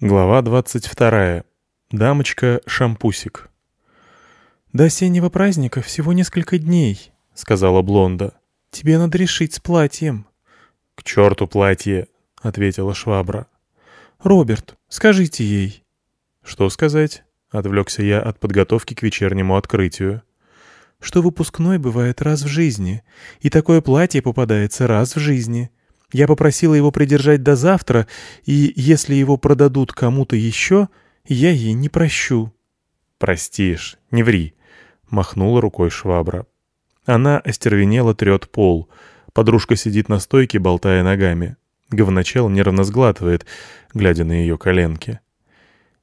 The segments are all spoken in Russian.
Глава 22. Дамочка Шампусик. «До осеннего праздника всего несколько дней», — сказала Блонда. «Тебе надо решить с платьем». «К черту платье», — ответила швабра. «Роберт, скажите ей». «Что сказать?» — отвлекся я от подготовки к вечернему открытию. «Что выпускной бывает раз в жизни, и такое платье попадается раз в жизни. Я попросила его придержать до завтра, и если его продадут кому-то еще, я ей не прощу». «Простишь, не ври», — махнула рукой швабра. Она остервенела трет пол. Подружка сидит на стойке, болтая ногами. Говночел нервно сглатывает, глядя на ее коленки.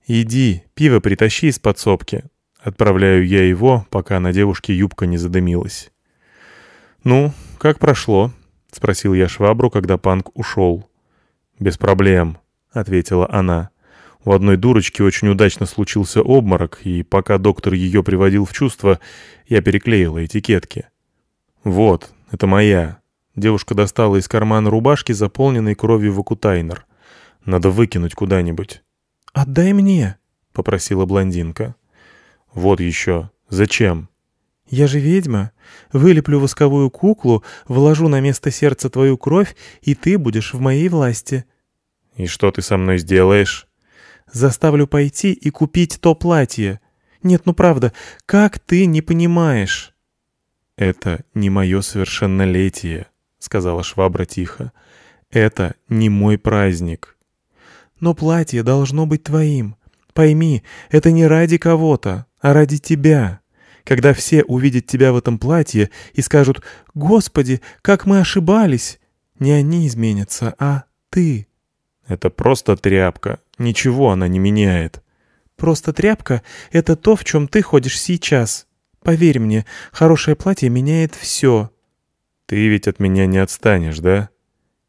«Иди, пиво притащи из подсобки». Отправляю я его, пока на девушке юбка не задымилась. «Ну, как прошло?» — спросил я швабру, когда панк ушел. «Без проблем», — ответила она. У одной дурочки очень удачно случился обморок, и пока доктор ее приводил в чувство, я переклеила этикетки. «Вот, это моя». Девушка достала из кармана рубашки, заполненной кровью вакутайнер. «Надо выкинуть куда-нибудь». «Отдай мне», — попросила блондинка. «Вот еще. Зачем?» «Я же ведьма. Вылеплю восковую куклу, вложу на место сердца твою кровь, и ты будешь в моей власти». «И что ты со мной сделаешь?» «Заставлю пойти и купить то платье. Нет, ну правда, как ты не понимаешь?» «Это не мое совершеннолетие», — сказала швабра тихо. «Это не мой праздник». «Но платье должно быть твоим. Пойми, это не ради кого-то, а ради тебя» когда все увидят тебя в этом платье и скажут «Господи, как мы ошибались!» Не они изменятся, а ты. Это просто тряпка. Ничего она не меняет. Просто тряпка — это то, в чем ты ходишь сейчас. Поверь мне, хорошее платье меняет все. Ты ведь от меня не отстанешь, да?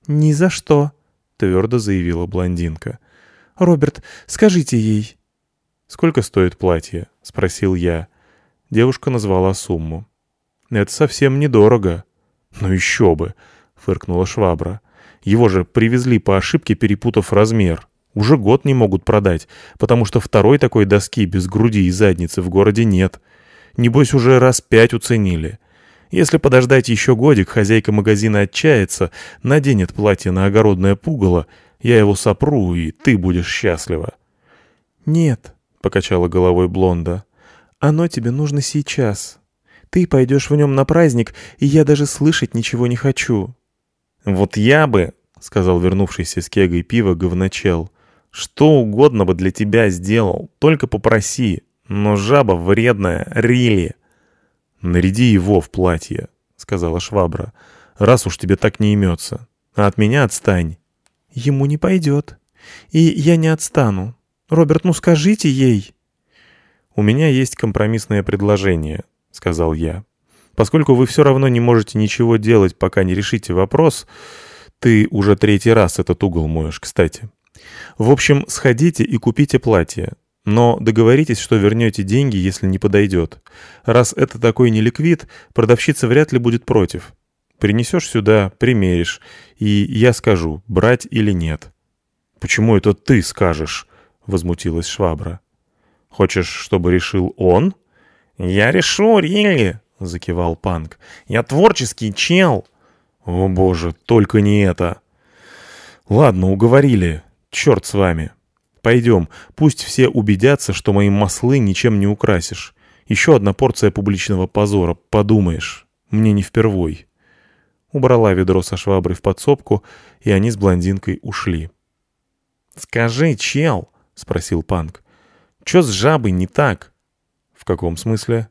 Ни за что, — твердо заявила блондинка. Роберт, скажите ей. «Сколько стоит платье?» — спросил я. Девушка назвала сумму. «Это совсем недорого». «Ну еще бы!» — фыркнула швабра. «Его же привезли по ошибке, перепутав размер. Уже год не могут продать, потому что второй такой доски без груди и задницы в городе нет. Небось, уже раз пять уценили. Если подождать еще годик, хозяйка магазина отчается, наденет платье на огородное пугало, я его сопру, и ты будешь счастлива». «Нет», — покачала головой Блонда. Оно тебе нужно сейчас. Ты пойдешь в нем на праздник, и я даже слышать ничего не хочу». «Вот я бы», — сказал вернувшийся с кегой пива говночел, — «что угодно бы для тебя сделал, только попроси, но жаба вредная, рили». «Наряди его в платье», — сказала швабра, — «раз уж тебе так не имется, а от меня отстань». «Ему не пойдет. И я не отстану. Роберт, ну скажите ей». «У меня есть компромиссное предложение», — сказал я. «Поскольку вы все равно не можете ничего делать, пока не решите вопрос, ты уже третий раз этот угол моешь, кстати. В общем, сходите и купите платье. Но договоритесь, что вернете деньги, если не подойдет. Раз это такой неликвид, продавщица вряд ли будет против. Принесешь сюда, примеришь, и я скажу, брать или нет». «Почему это ты скажешь?» — возмутилась швабра. Хочешь, чтобы решил он?» «Я решу, Рилли!» — закивал Панк. «Я творческий чел!» «О боже, только не это!» «Ладно, уговорили. Черт с вами. Пойдем, пусть все убедятся, что мои маслы ничем не украсишь. Еще одна порция публичного позора, подумаешь. Мне не впервой». Убрала ведро со шваброй в подсобку, и они с блондинкой ушли. «Скажи, чел?» — спросил Панк. Чё с жабой не так?» «В каком смысле?»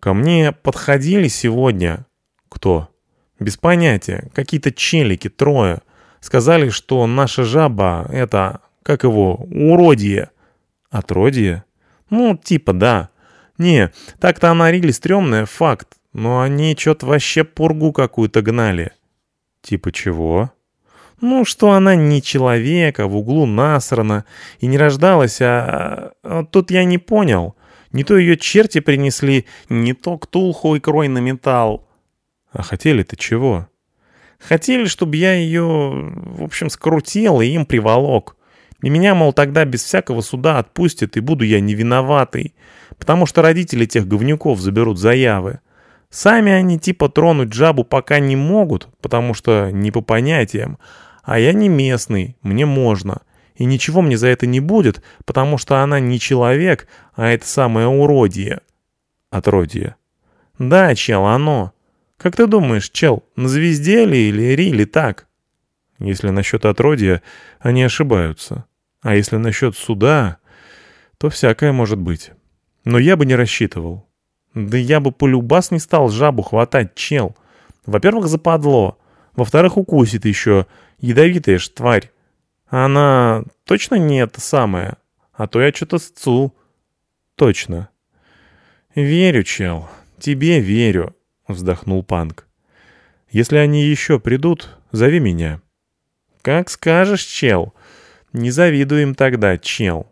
«Ко мне подходили сегодня». «Кто?» «Без понятия. Какие-то челики, трое. Сказали, что наша жаба — это, как его, уродье». «Отродье?» «Ну, типа, да. Не, так-то она рили стрёмная, факт. Но они чё-то вообще пургу какую-то гнали». «Типа чего?» Ну, что она не человек, а в углу насрана, и не рождалась, а... а тут я не понял. Не то ее черти принесли, не то ктулху икрой на металл. А хотели-то чего? Хотели, чтобы я ее, в общем, скрутил и им приволок. И меня, мол, тогда без всякого суда отпустят, и буду я не виноватый, потому что родители тех говнюков заберут заявы. Сами они типа тронуть жабу пока не могут, потому что не по понятиям, а я не местный, мне можно. И ничего мне за это не будет, потому что она не человек, а это самое уродье. Отродье. Да, чел, оно. Как ты думаешь, чел, на звезде ли или рили так? Если насчет отродья, они ошибаются. А если насчет суда, то всякое может быть. Но я бы не рассчитывал. Да я бы полюбас не стал жабу хватать, чел. Во-первых, западло. Во-вторых, укусит еще. Ядовитая ж тварь. Она точно не это самое. А то я что-то сцу. Точно. Верю, чел. Тебе верю, вздохнул Панк. Если они еще придут, зови меня. «Как скажешь, чел. Не завидуем тогда, чел».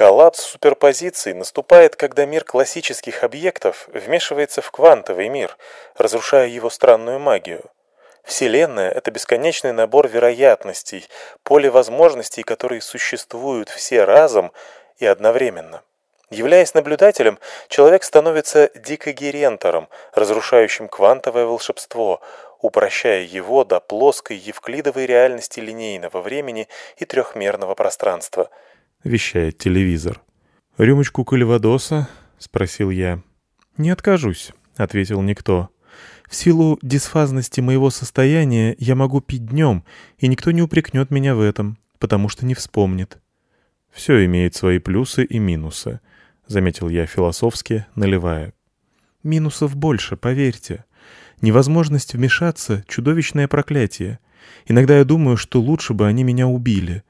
Коллапс суперпозиций наступает, когда мир классических объектов вмешивается в квантовый мир, разрушая его странную магию. Вселенная — это бесконечный набор вероятностей, поле возможностей, которые существуют все разом и одновременно. Являясь наблюдателем, человек становится дикогерентором, разрушающим квантовое волшебство, упрощая его до плоской евклидовой реальности линейного времени и трехмерного пространства. Вещает телевизор. «Рюмочку кальвадоса?» — спросил я. «Не откажусь», — ответил никто. «В силу дисфазности моего состояния я могу пить днем, и никто не упрекнет меня в этом, потому что не вспомнит». «Все имеет свои плюсы и минусы», — заметил я философски, наливая. «Минусов больше, поверьте. Невозможность вмешаться — чудовищное проклятие. Иногда я думаю, что лучше бы они меня убили.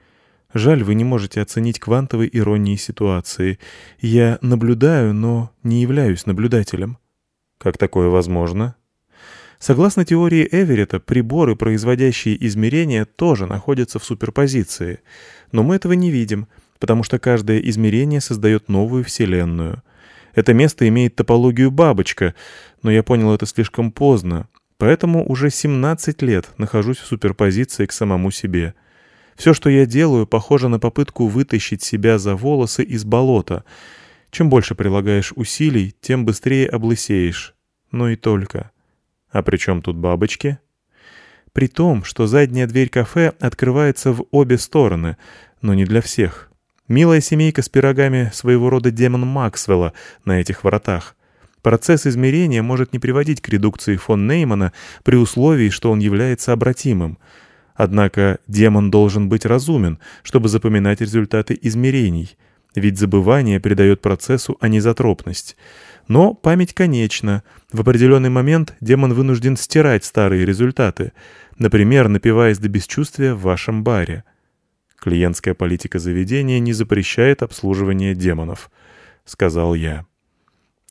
Жаль, вы не можете оценить квантовой иронии ситуации. Я наблюдаю, но не являюсь наблюдателем. Как такое возможно? Согласно теории Эверетта, приборы, производящие измерения, тоже находятся в суперпозиции. Но мы этого не видим, потому что каждое измерение создает новую Вселенную. Это место имеет топологию бабочка, но я понял это слишком поздно, поэтому уже 17 лет нахожусь в суперпозиции к самому себе. Все, что я делаю, похоже на попытку вытащить себя за волосы из болота. Чем больше прилагаешь усилий, тем быстрее облысеешь. Но и только. А при чем тут бабочки? При том, что задняя дверь кафе открывается в обе стороны, но не для всех. Милая семейка с пирогами своего рода демон Максвелла на этих воротах. Процесс измерения может не приводить к редукции фон Неймана при условии, что он является обратимым. Однако демон должен быть разумен, чтобы запоминать результаты измерений, ведь забывание придает процессу анизотропность. Но память конечна. В определенный момент демон вынужден стирать старые результаты, например, напиваясь до бесчувствия в вашем баре. Клиентская политика заведения не запрещает обслуживание демонов, сказал я.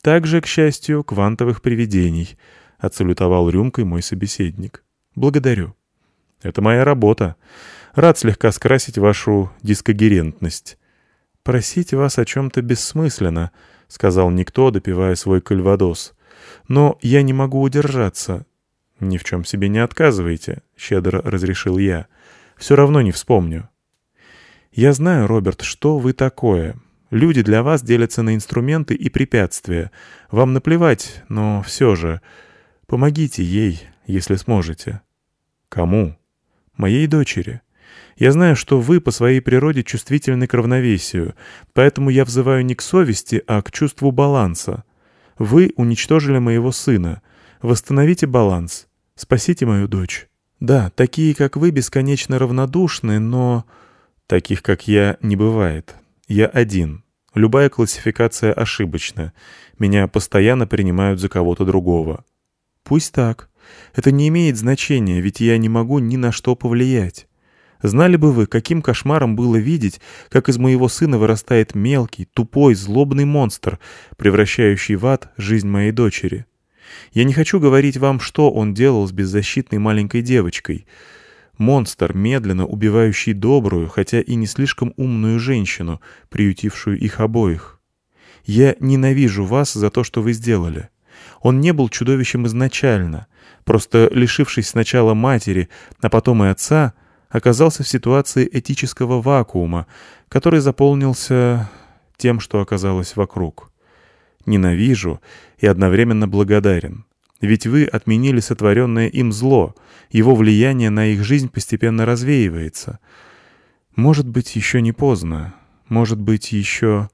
Также, к счастью, квантовых привидений, отсалютовал рюмкой мой собеседник. Благодарю. Это моя работа. Рад слегка скрасить вашу дискогерентность. Просить вас о чем-то бессмысленно, сказал никто, допивая свой кальвадос. Но я не могу удержаться. Ни в чем себе не отказывайте, щедро разрешил я. Все равно не вспомню. «Я знаю, Роберт, что вы такое. Люди для вас делятся на инструменты и препятствия. Вам наплевать, но все же. Помогите ей, если сможете». «Кому?» «Моей дочери. Я знаю, что вы по своей природе чувствительны к равновесию, поэтому я взываю не к совести, а к чувству баланса. Вы уничтожили моего сына. Восстановите баланс. Спасите мою дочь. Да, такие, как вы, бесконечно равнодушны, но...» Таких, как я, не бывает. Я один. Любая классификация ошибочна. Меня постоянно принимают за кого-то другого. Пусть так. Это не имеет значения, ведь я не могу ни на что повлиять. Знали бы вы, каким кошмаром было видеть, как из моего сына вырастает мелкий, тупой, злобный монстр, превращающий в ад жизнь моей дочери. Я не хочу говорить вам, что он делал с беззащитной маленькой девочкой — Монстр, медленно убивающий добрую, хотя и не слишком умную женщину, приютившую их обоих. Я ненавижу вас за то, что вы сделали. Он не был чудовищем изначально, просто лишившись сначала матери, а потом и отца, оказался в ситуации этического вакуума, который заполнился тем, что оказалось вокруг. Ненавижу и одновременно благодарен. Ведь вы отменили сотворенное им зло, его влияние на их жизнь постепенно развеивается. Может быть, еще не поздно. Может быть, еще...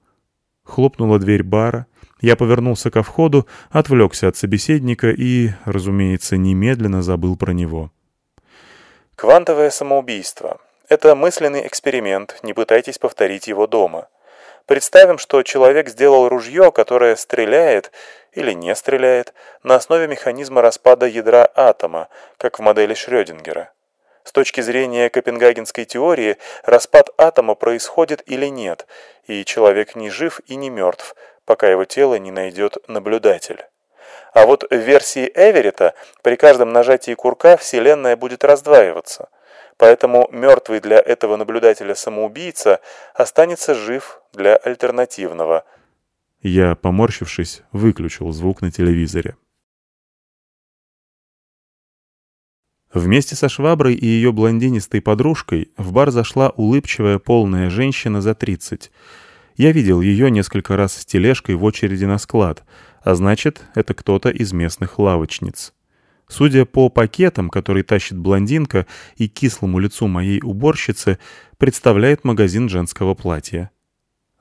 Хлопнула дверь бара. Я повернулся ко входу, отвлекся от собеседника и, разумеется, немедленно забыл про него. Квантовое самоубийство. Это мысленный эксперимент, не пытайтесь повторить его дома. Представим, что человек сделал ружье, которое стреляет или не стреляет на основе механизма распада ядра атома, как в модели Шрёдингера. С точки зрения Копенгагенской теории, распад атома происходит или нет, и человек не жив и не мертв, пока его тело не найдет наблюдатель. А вот в версии Эверетта при каждом нажатии курка Вселенная будет раздваиваться. Поэтому мертвый для этого наблюдателя самоубийца останется жив для альтернативного. Я, поморщившись, выключил звук на телевизоре. Вместе со шваброй и ее блондинистой подружкой в бар зашла улыбчивая полная женщина за 30. Я видел ее несколько раз с тележкой в очереди на склад, а значит, это кто-то из местных лавочниц. Судя по пакетам, которые тащит блондинка, и кислому лицу моей уборщицы, представляет магазин женского платья.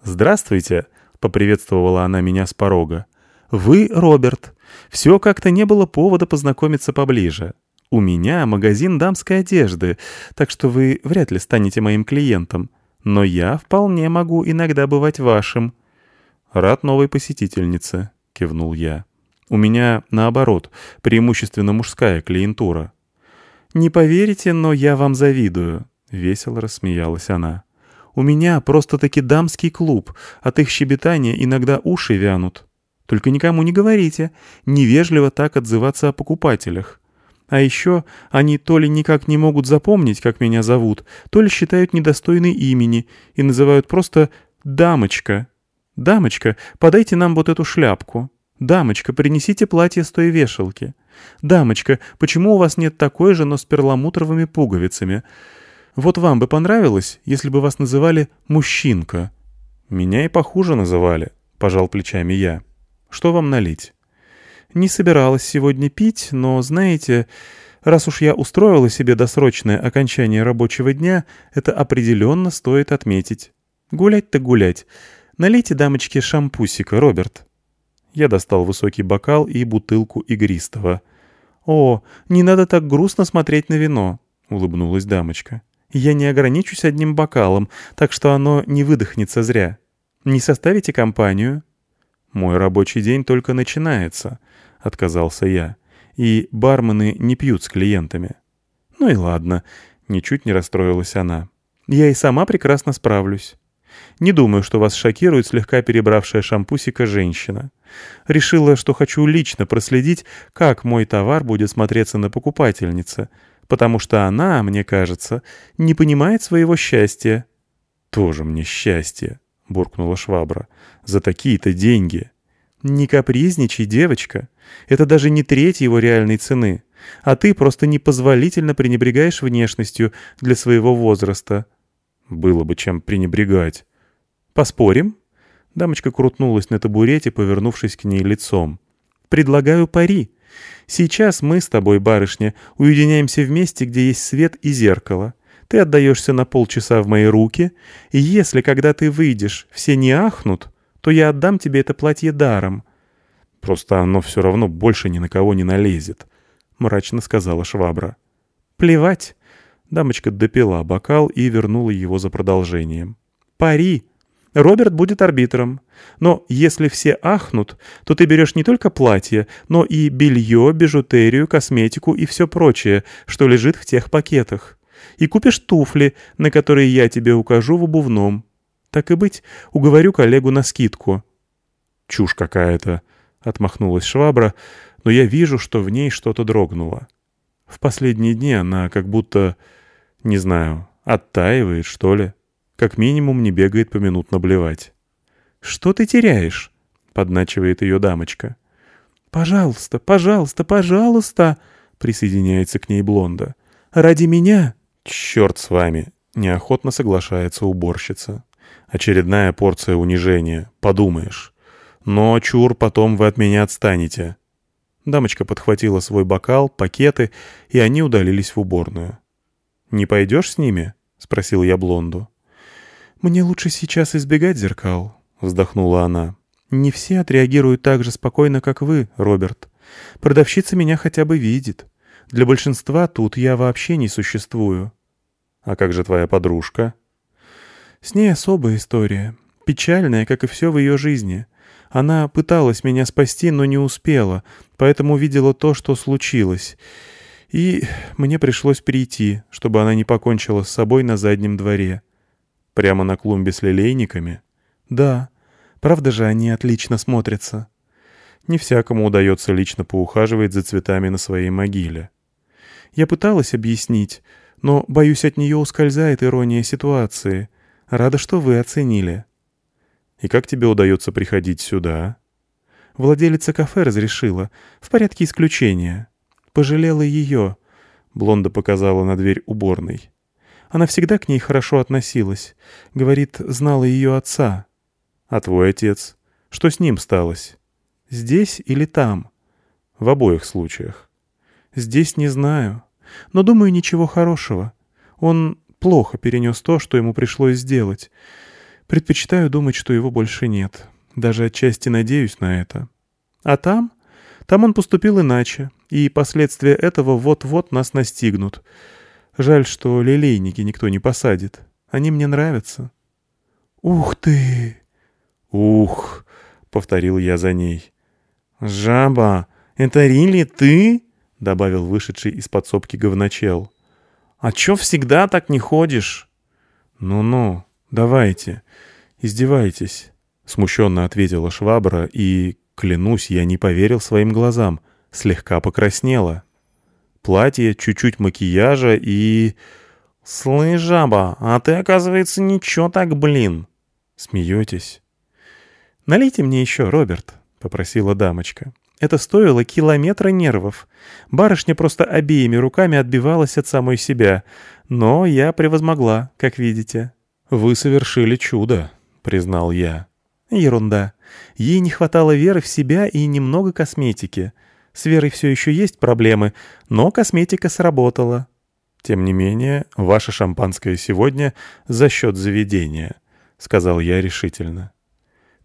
«Здравствуйте!» — поприветствовала она меня с порога. «Вы Роберт. Все как-то не было повода познакомиться поближе. У меня магазин дамской одежды, так что вы вряд ли станете моим клиентом. Но я вполне могу иногда бывать вашим». «Рад новой посетительнице», — кивнул я. «У меня, наоборот, преимущественно мужская клиентура». «Не поверите, но я вам завидую», — весело рассмеялась она. «У меня просто-таки дамский клуб, от их щебетания иногда уши вянут. Только никому не говорите, невежливо так отзываться о покупателях. А еще они то ли никак не могут запомнить, как меня зовут, то ли считают недостойной имени и называют просто «дамочка». «Дамочка, подайте нам вот эту шляпку». «Дамочка, принесите платье с той вешалки». «Дамочка, почему у вас нет такой же, но с перламутровыми пуговицами?» «Вот вам бы понравилось, если бы вас называли «мужчинка». «Меня и похуже называли», — пожал плечами я. «Что вам налить?» Не собиралась сегодня пить, но, знаете, раз уж я устроила себе досрочное окончание рабочего дня, это определенно стоит отметить. Гулять-то гулять. Налейте дамочке шампусика, Роберт. Я достал высокий бокал и бутылку игристого. «О, не надо так грустно смотреть на вино», — улыбнулась дамочка. «Я не ограничусь одним бокалом, так что оно не выдохнется зря. Не составите компанию?» «Мой рабочий день только начинается», — отказался я. «И бармены не пьют с клиентами». «Ну и ладно», — ничуть не расстроилась она. «Я и сама прекрасно справлюсь. Не думаю, что вас шокирует слегка перебравшая шампусика женщина. Решила, что хочу лично проследить, как мой товар будет смотреться на покупательнице, потому что она, мне кажется, не понимает своего счастья». «Тоже мне счастье», — буркнула швабра. «За такие-то деньги». «Не капризничай, девочка. Это даже не треть его реальной цены. А ты просто непозволительно пренебрегаешь внешностью для своего возраста». «Было бы чем пренебрегать». «Поспорим?» Дамочка крутнулась на табурете, повернувшись к ней лицом. «Предлагаю пари. Сейчас мы с тобой, барышня, уединяемся в месте, где есть свет и зеркало. Ты отдаешься на полчаса в мои руки, и если, когда ты выйдешь, все не ахнут, то я отдам тебе это платье даром». «Просто оно все равно больше ни на кого не налезет», — мрачно сказала швабра. «Плевать». Дамочка допила бокал и вернула его за продолжением. «Пари. Роберт будет арбитром. Но если все ахнут, то ты берешь не только платье, но и белье, бижутерию, косметику и все прочее, что лежит в тех пакетах. И купишь туфли, на которые я тебе укажу в обувном. Так и быть, уговорю коллегу на скидку». «Чушь какая-то», — отмахнулась швабра, но я вижу, что в ней что-то дрогнуло. В последние дни она как будто, не знаю, оттаивает, что ли. Как минимум не бегает поминутно блевать. «Что ты теряешь?» — подначивает ее дамочка. «Пожалуйста, пожалуйста, пожалуйста!» — присоединяется к ней Блонда. «Ради меня «Черт с вами!» — неохотно соглашается уборщица. «Очередная порция унижения. Подумаешь. Но, чур, потом вы от меня отстанете». Дамочка подхватила свой бокал, пакеты, и они удалились в уборную. «Не пойдешь с ними?» — спросил я Блонду. «Мне лучше сейчас избегать зеркал», — вздохнула она. «Не все отреагируют так же спокойно, как вы, Роберт. Продавщица меня хотя бы видит. Для большинства тут я вообще не существую». «А как же твоя подружка?» «С ней особая история. Печальная, как и все в ее жизни. Она пыталась меня спасти, но не успела, поэтому видела то, что случилось. И мне пришлось прийти, чтобы она не покончила с собой на заднем дворе. Прямо на клумбе с лилейниками? Да. Правда же они отлично смотрятся? Не всякому удается лично поухаживать за цветами на своей могиле. Я пыталась объяснить, но, боюсь, от нее ускользает ирония ситуации. Рада, что вы оценили. И как тебе удается приходить сюда? Владелица кафе разрешила, в порядке исключения. Пожалела ее. Блонда показала на дверь уборной. Она всегда к ней хорошо относилась. Говорит, знала ее отца. А твой отец? Что с ним сталось? Здесь или там? В обоих случаях. Здесь не знаю. Но думаю, ничего хорошего. Он плохо перенес то, что ему пришлось сделать. Предпочитаю думать, что его больше нет. Даже отчасти надеюсь на это. А там? Там он поступил иначе, и последствия этого вот-вот нас настигнут. Жаль, что лилейники никто не посадит. Они мне нравятся. «Ух ты!» «Ух!» — повторил я за ней. «Жаба, это Рилли ты?» — добавил вышедший из подсобки говночел. «А чё всегда так не ходишь?» «Ну-ну, давайте, издевайтесь», — смущенно ответила швабра и, клянусь, я не поверил своим глазам, слегка покраснела. Платье, чуть-чуть макияжа и... «Слышь, жаба, а ты, оказывается, ничего так, блин!» «Смеетесь?» «Налейте мне еще, Роберт», — попросила дамочка. Это стоило километра нервов. Барышня просто обеими руками отбивалась от самой себя. Но я превозмогла, как видите. «Вы совершили чудо», — признал я. Ерунда. Ей не хватало веры в себя и немного косметики. С верой все еще есть проблемы, но косметика сработала. «Тем не менее, ваше шампанское сегодня за счет заведения», — сказал я решительно.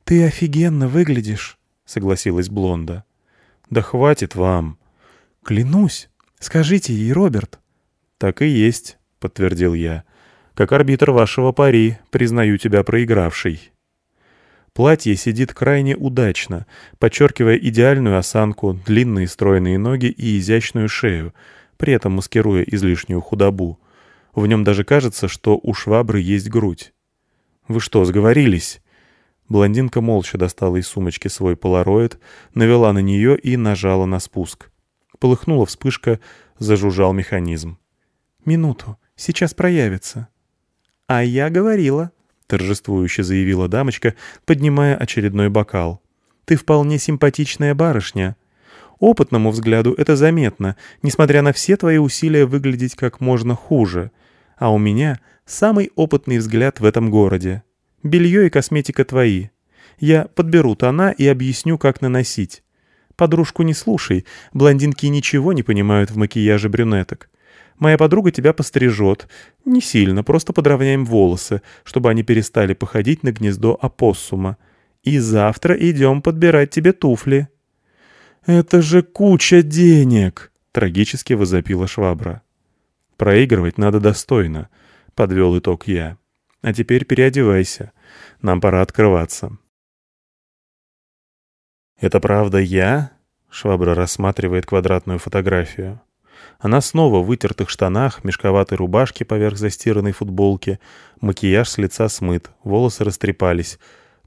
«Ты офигенно выглядишь», — согласилась Блонда. «Да хватит вам». «Клянусь. Скажите ей, Роберт». «Так и есть», — подтвердил я. «Как арбитр вашего пари, признаю тебя проигравшей». Платье сидит крайне удачно, подчеркивая идеальную осанку, длинные стройные ноги и изящную шею, при этом маскируя излишнюю худобу. В нем даже кажется, что у швабры есть грудь. «Вы что, сговорились?» Блондинка молча достала из сумочки свой полароид, навела на нее и нажала на спуск. Полыхнула вспышка, зажужжал механизм. «Минуту, сейчас проявится». «А я говорила», торжествующе заявила дамочка, поднимая очередной бокал. «Ты вполне симпатичная барышня. Опытному взгляду это заметно, несмотря на все твои усилия выглядеть как можно хуже. А у меня самый опытный взгляд в этом городе. Белье и косметика твои. Я подберу тона и объясню, как наносить. Подружку не слушай, блондинки ничего не понимают в макияже брюнеток. Моя подруга тебя пострижет. Не сильно, просто подровняем волосы, чтобы они перестали походить на гнездо опоссума. И завтра идем подбирать тебе туфли». «Это же куча денег!» — трагически возопила швабра. «Проигрывать надо достойно», — подвел итог я. «А теперь переодевайся. Нам пора открываться». «Это правда я?» — швабра рассматривает квадратную фотографию. Она снова в вытертых штанах, мешковатой рубашке поверх застиранной футболки, макияж с лица смыт, волосы растрепались.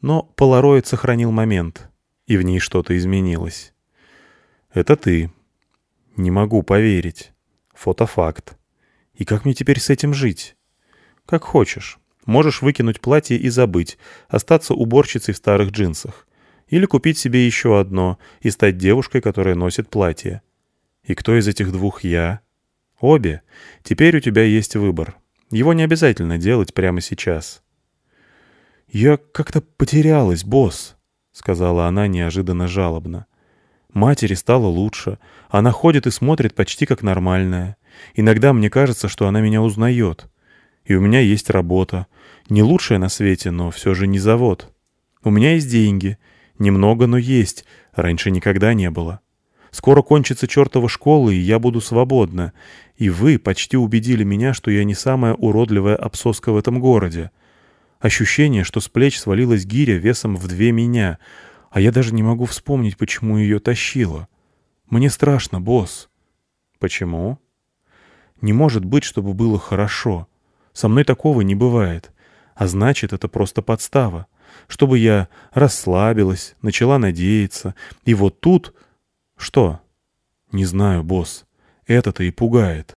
Но полароид сохранил момент, и в ней что-то изменилось. «Это ты». «Не могу поверить. Фотофакт. И как мне теперь с этим жить?» «Как хочешь. Можешь выкинуть платье и забыть, остаться уборщицей в старых джинсах. Или купить себе еще одно и стать девушкой, которая носит платье. И кто из этих двух я? Обе. Теперь у тебя есть выбор. Его не обязательно делать прямо сейчас. «Я как-то потерялась, босс», — сказала она неожиданно жалобно. «Матери стало лучше. Она ходит и смотрит почти как нормальная. Иногда мне кажется, что она меня узнает. И у меня есть работа. Не лучшая на свете, но все же не завод. У меня есть деньги. Немного, но есть. Раньше никогда не было. Скоро кончится чертова школа, и я буду свободна. И вы почти убедили меня, что я не самая уродливая обсоска в этом городе. Ощущение, что с плеч свалилась гиря весом в две меня, а я даже не могу вспомнить, почему ее тащило. Мне страшно, босс. Почему? Не может быть, чтобы было хорошо. Со мной такого не бывает. А значит, это просто подстава. Чтобы я расслабилась, начала надеяться. И вот тут... Что? Не знаю, босс. Это-то и пугает.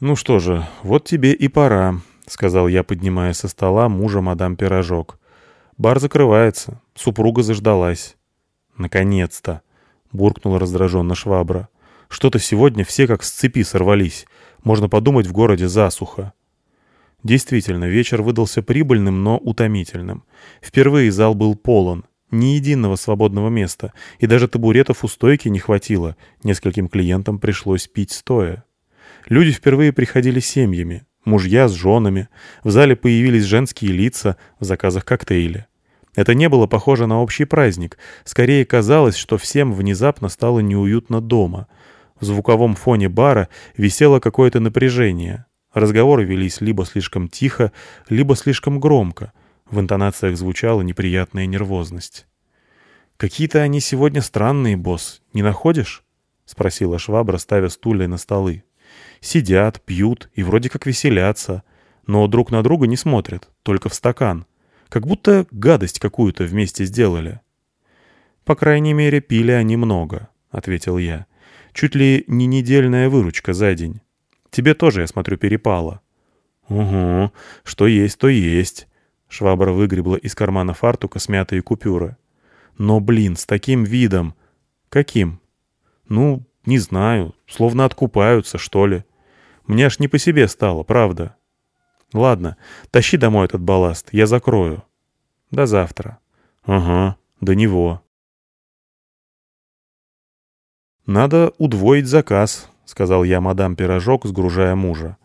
«Ну что же, вот тебе и пора», — сказал я, поднимая со стола мужа мадам Пирожок. «Бар закрывается. Супруга заждалась». «Наконец-то!» — буркнула раздраженно швабра. «Что-то сегодня все как с цепи сорвались. Можно подумать, в городе засуха». Действительно, вечер выдался прибыльным, но утомительным. Впервые зал был полон. Ни единого свободного места, и даже табуретов у стойки не хватило. Нескольким клиентам пришлось пить стоя. Люди впервые приходили семьями мужья с женами, в зале появились женские лица в заказах коктейля. Это не было похоже на общий праздник, скорее казалось, что всем внезапно стало неуютно дома. В звуковом фоне бара висело какое-то напряжение. Разговоры велись либо слишком тихо, либо слишком громко. В интонациях звучала неприятная нервозность. «Какие-то они сегодня странные, босс, не находишь?» — спросила швабра, ставя стулья на столы. Сидят, пьют и вроде как веселятся, но друг на друга не смотрят, только в стакан. Как будто гадость какую-то вместе сделали. «По крайней мере, пили они много», — ответил я. «Чуть ли не недельная выручка за день. Тебе тоже, я смотрю, перепало». «Угу, что есть, то есть». Швабра выгребла из кармана фартука смятые купюры. «Но, блин, с таким видом...» «Каким?» «Ну, не знаю, словно откупаются, что ли. Мне аж не по себе стало, правда. Ладно, тащи домой этот балласт, я закрою. До завтра. Ага, до него. Надо удвоить заказ, сказал я мадам Пирожок, сгружая мужа.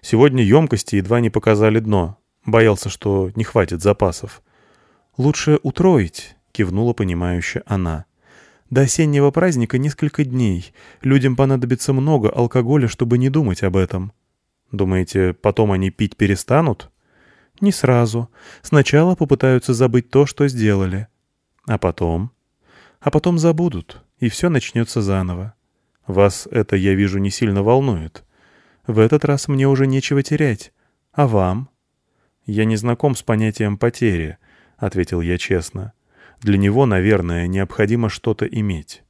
Сегодня емкости едва не показали дно. Боялся, что не хватит запасов. «Лучше утроить», — кивнула понимающе она. До осеннего праздника несколько дней. Людям понадобится много алкоголя, чтобы не думать об этом. Думаете, потом они пить перестанут? Не сразу. Сначала попытаются забыть то, что сделали. А потом? А потом забудут, и все начнется заново. Вас это, я вижу, не сильно волнует. В этот раз мне уже нечего терять. А вам? Я не знаком с понятием потери, — ответил я честно. Для него, наверное, необходимо что-то иметь.